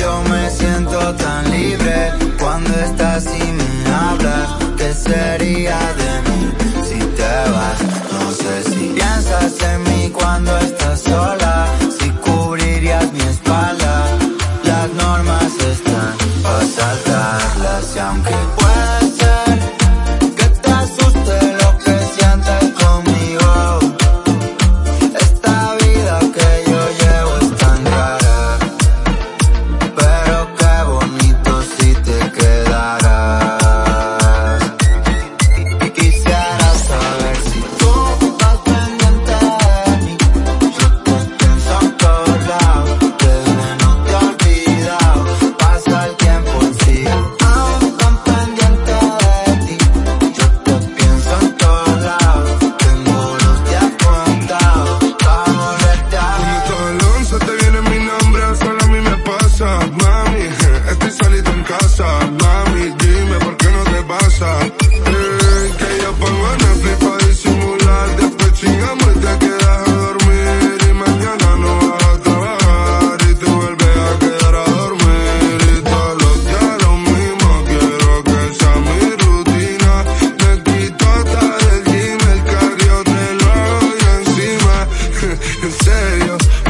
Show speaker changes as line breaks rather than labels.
yo me siento tan libre cuando estás y me hablas. ¿Qué sería de mí si te vas? No sé si piensas en mí cuando estás sola, si cubrirías mi espalda. Las normas están para saltarlas y aunque
yeah